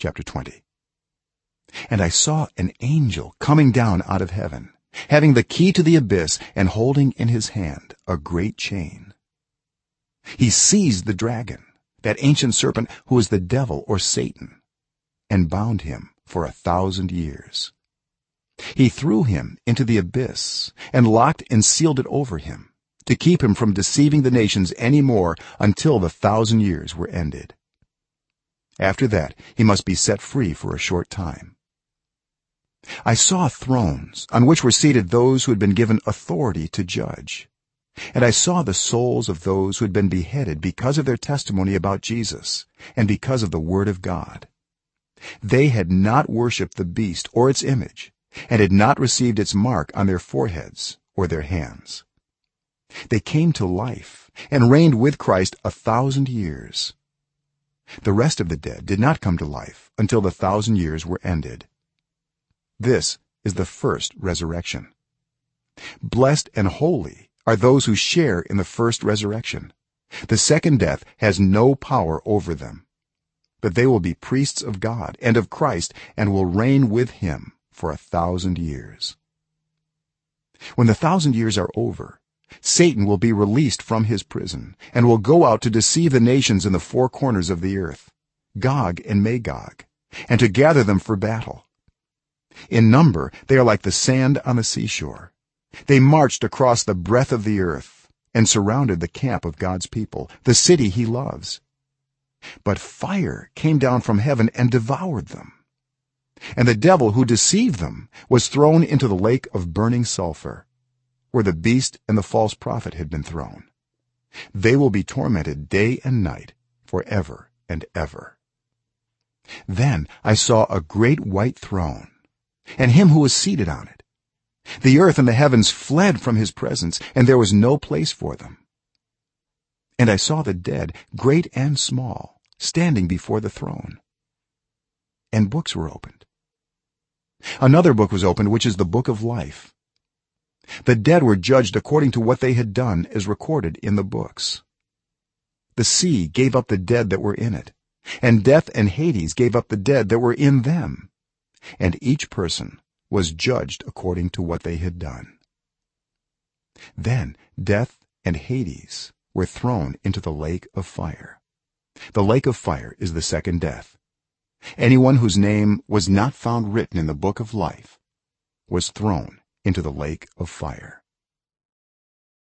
chapter 20 and i saw an angel coming down out of heaven having the key to the abyss and holding in his hand a great chain. He seized the dragon that ancient serpent who is the devil or satan and bound him for a thousand years. He threw him into the abyss and locked and sealed it over him to keep him from deceiving the nations any more until the thousand years were ended after that he must be set free for a short time. I saw thrones on which were seated those who had been given authority to judge. And i saw the souls of those who had been beheaded because of their testimony about Jesus and because of the word of God. They had not worshipped the beast or its image and had not received its mark on their foreheads or their hands. They came to life and reigned with Christ a thousand years the rest of the dead did not come to life until the thousand years were ended. This is the first resurrection. Blessed and holy are those who share in the first resurrection. The second death has no power over them but they will be priests of God and of Christ and will reign with him for a thousand years. When the thousand years are over satan will be released from his prison and will go out to deceive the nations in the four corners of the earth gog and magog and to gather them for battle. In number they are like the sand on the seashore. They marched across the breadth of the earth and surrounded the camp of God's people the city he loves. But fire came down from heaven and devoured them. And the devil who deceived them was thrown into the lake of burning sulfur where the beast and the false prophet had been thrown. They will be tormented day and night for ever and ever. Then i saw a great white throne and him who was seated on it. The earth and the heavens fled from his presence and there was no place for them. And i saw the dead great and small standing before the throne. And books were opened. Another book was opened which is the book of life the dead were judged according to what they had done as recorded in the books. The sea gave up the dead that were in it and death and hades gave up the dead that were in them. And each person was judged according to what they had done. Then death and hades were thrown into the lake of fire. The lake of fire is the second death. Anyone whose name was not found written in the book of life was thrown into the lake of fire